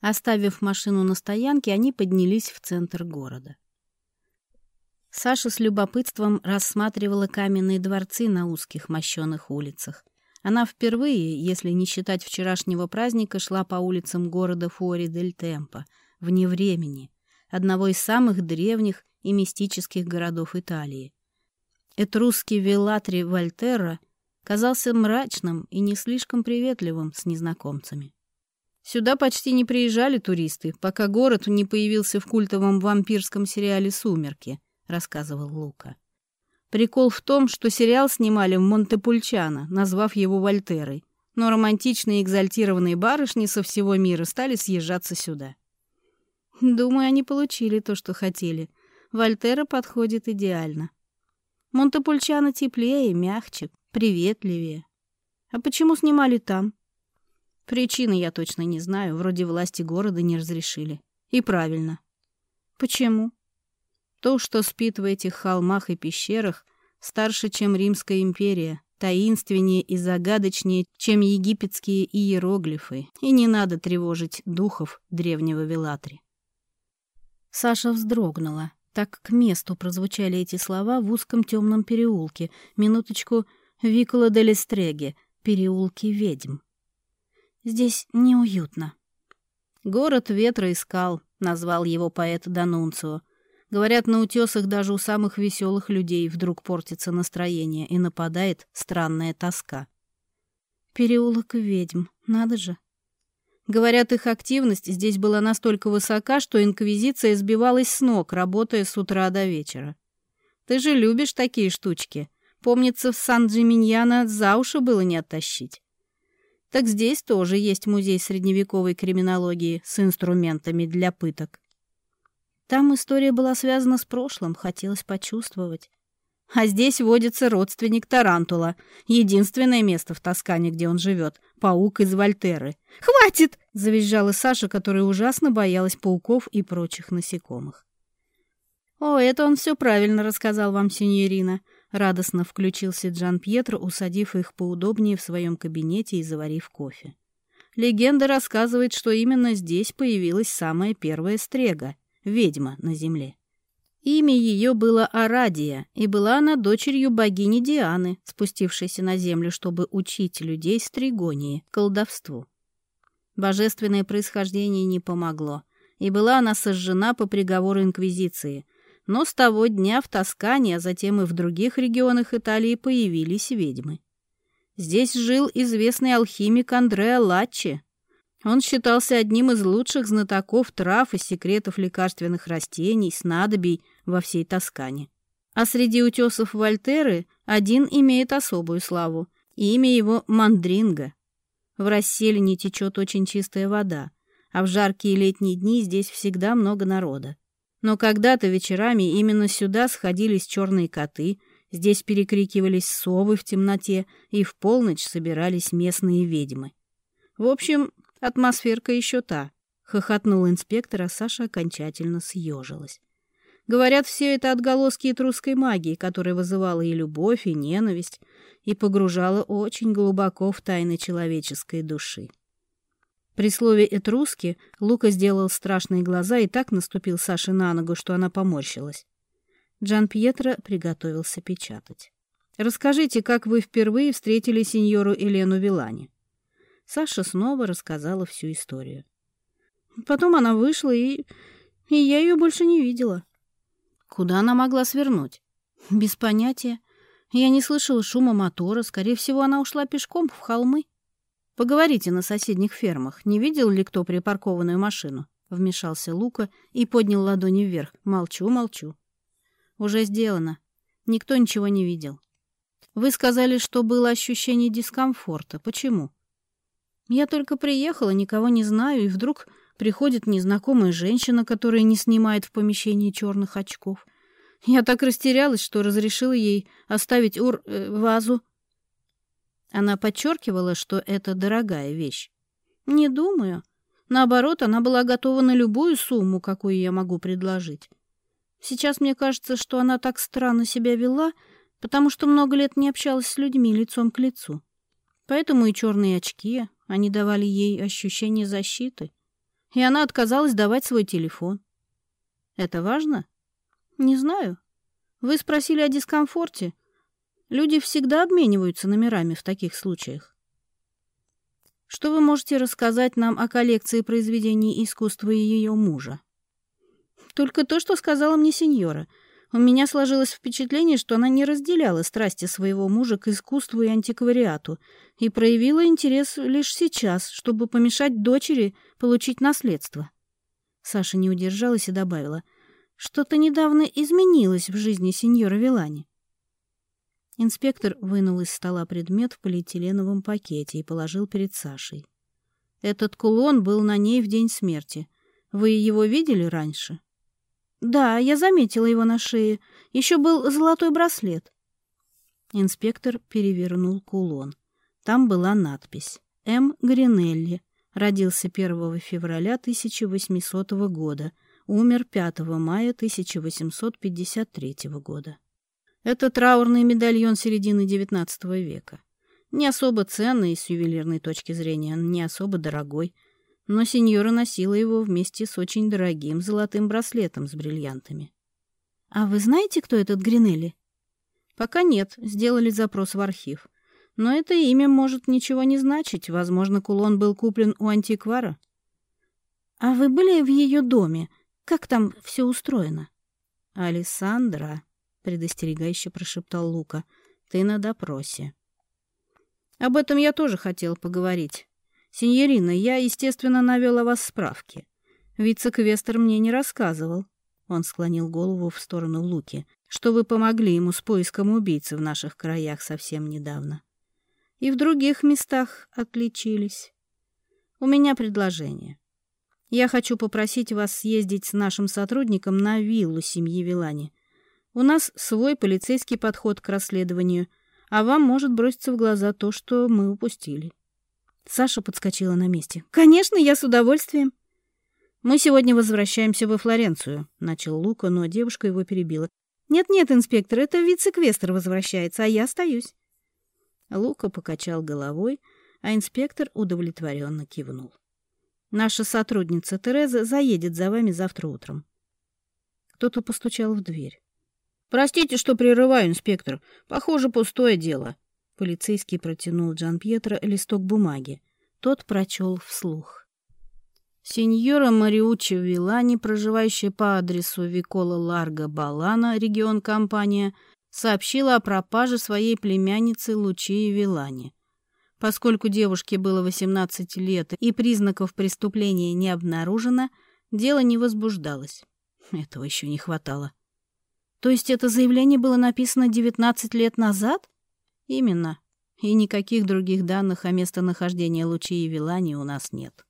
Оставив машину на стоянке, они поднялись в центр города. Саша с любопытством рассматривала каменные дворцы на узких мощенных улицах. Она впервые, если не считать вчерашнего праздника, шла по улицам города Фуори-дель-Темпо, вне времени, одного из самых древних и мистических городов Италии. Этрусский Велатри Вольтерра казался мрачным и не слишком приветливым с незнакомцами. Сюда почти не приезжали туристы, пока город не появился в культовом вампирском сериале «Сумерки», — рассказывал Лука. Прикол в том, что сериал снимали в Монтепульчано, назвав его Вольтерой, но романтичные экзальтированные барышни со всего мира стали съезжаться сюда. Думаю, они получили то, что хотели. Вольтера подходит идеально. Монтепульчано теплее, мягче, приветливее. А почему снимали там? Причины я точно не знаю, вроде власти города не разрешили. И правильно. Почему? То, что спит в этих холмах и пещерах, старше, чем Римская империя, таинственнее и загадочнее, чем египетские иероглифы, и не надо тревожить духов древнего Велатри. Саша вздрогнула. Так к месту прозвучали эти слова в узком темном переулке, минуточку Викола де Лестреге, переулке ведьм. Здесь неуютно». «Город ветра искал», — назвал его поэт Данунцио. Говорят, на утесах даже у самых веселых людей вдруг портится настроение и нападает странная тоска. «Переулок ведьм, надо же», Говорят, их активность здесь была настолько высока, что инквизиция сбивалась с ног, работая с утра до вечера. Ты же любишь такие штучки. Помнится, в Сан-Джиминьяно за уши было не оттащить. Так здесь тоже есть музей средневековой криминологии с инструментами для пыток. Там история была связана с прошлым, хотелось почувствовать. А здесь водится родственник Тарантула. Единственное место в Тоскане, где он живет. Паук из Вольтеры. «Хватит!» — завизжала Саша, которая ужасно боялась пауков и прочих насекомых. «О, это он все правильно рассказал вам, синьорина. Радостно включился Джан Пьетро, усадив их поудобнее в своем кабинете и заварив кофе. Легенда рассказывает, что именно здесь появилась самая первая стрега — ведьма на земле. Имя ее было Арадия, и была она дочерью богини Дианы, спустившейся на землю, чтобы учить людей стригонии, колдовству. Божественное происхождение не помогло, и была она сожжена по приговору Инквизиции — но с того дня в Тоскане, а затем и в других регионах Италии появились ведьмы. Здесь жил известный алхимик Андреа Лаччи. Он считался одним из лучших знатоков трав и секретов лекарственных растений, снадобий во всей Тоскане. А среди утесов Вольтеры один имеет особую славу. Имя его Мандринга. В расселине течет очень чистая вода, а в жаркие летние дни здесь всегда много народа. Но когда-то вечерами именно сюда сходились черные коты, здесь перекрикивались совы в темноте, и в полночь собирались местные ведьмы. В общем, атмосферка еще та. Хохотнул инспектор, а Саша окончательно съежилась. Говорят, все это отголоски этрусской магии, которая вызывала и любовь, и ненависть, и погружала очень глубоко в тайны человеческой души. При слове «этруски» Лука сделал страшные глаза и так наступил Саше на ногу, что она поморщилась. Джан Пьетро приготовился печатать. «Расскажите, как вы впервые встретили сеньору Елену Вилани?» Саша снова рассказала всю историю. Потом она вышла, и... и я ее больше не видела. Куда она могла свернуть? Без понятия. Я не слышала шума мотора. Скорее всего, она ушла пешком в холмы. «Поговорите на соседних фермах. Не видел ли кто припаркованную машину?» — вмешался Лука и поднял ладони вверх. «Молчу, молчу». «Уже сделано. Никто ничего не видел». «Вы сказали, что было ощущение дискомфорта. Почему?» «Я только приехала, никого не знаю, и вдруг приходит незнакомая женщина, которая не снимает в помещении черных очков. Я так растерялась, что разрешила ей оставить ур... Э, вазу она подчеркивала, что это дорогая вещь. «Не думаю. Наоборот, она была готова на любую сумму, какую я могу предложить. Сейчас мне кажется, что она так странно себя вела, потому что много лет не общалась с людьми лицом к лицу. Поэтому и черные очки, они давали ей ощущение защиты. И она отказалась давать свой телефон. Это важно? Не знаю. Вы спросили о дискомфорте. Люди всегда обмениваются номерами в таких случаях. Что вы можете рассказать нам о коллекции произведений искусства и ее мужа? Только то, что сказала мне сеньора. У меня сложилось впечатление, что она не разделяла страсти своего мужа к искусству и антиквариату и проявила интерес лишь сейчас, чтобы помешать дочери получить наследство. Саша не удержалась и добавила, что-то недавно изменилось в жизни сеньора Вилани. Инспектор вынул из стола предмет в полиэтиленовом пакете и положил перед Сашей. «Этот кулон был на ней в день смерти. Вы его видели раньше?» «Да, я заметила его на шее. Еще был золотой браслет». Инспектор перевернул кулон. Там была надпись «М. Гринелли. Родился 1 февраля 1800 года. Умер 5 мая 1853 года». Это траурный медальон середины XIX века. Не особо ценный с ювелирной точки зрения, не особо дорогой. Но сеньора носила его вместе с очень дорогим золотым браслетом с бриллиантами. «А вы знаете, кто этот Гринелли?» «Пока нет. Сделали запрос в архив. Но это имя может ничего не значить. Возможно, кулон был куплен у антиквара». «А вы были в ее доме? Как там все устроено?» «Алессандра», — предостерегающе прошептал Лука. «Ты на допросе». «Об этом я тоже хотел поговорить. Синьорина, я, естественно, навел о вас справки. Вице-квестер мне не рассказывал». Он склонил голову в сторону Луки, что вы помогли ему с поиском убийцы в наших краях совсем недавно. И в других местах отличились. У меня предложение. Я хочу попросить вас съездить с нашим сотрудником на виллу семьи Вилани у нас свой полицейский подход к расследованию, а вам может броситься в глаза то, что мы упустили. Саша подскочила на месте. «Конечно, я с удовольствием». «Мы сегодня возвращаемся во Флоренцию», — начал Лука, но девушка его перебила. «Нет-нет, инспектор, это вице-квестер возвращается, а я остаюсь». Лука покачал головой, а инспектор удовлетворенно кивнул. «Наша сотрудница Тереза заедет за вами завтра утром». Кто-то постучал в дверь. «Простите, что прерываю, инспектор. Похоже, пустое дело». Полицейский протянул Джан Пьетро листок бумаги. Тот прочел вслух. Сеньора Мариуччи Вилани, проживающая по адресу Викола Ларго Балана, регион компания, сообщила о пропаже своей племянницы Лучии Вилани. Поскольку девушке было 18 лет и признаков преступления не обнаружено, дело не возбуждалось. Этого еще не хватало. То есть это заявление было написано 19 лет назад? Именно. И никаких других данных о местонахождении Лучи и Вилани у нас нет.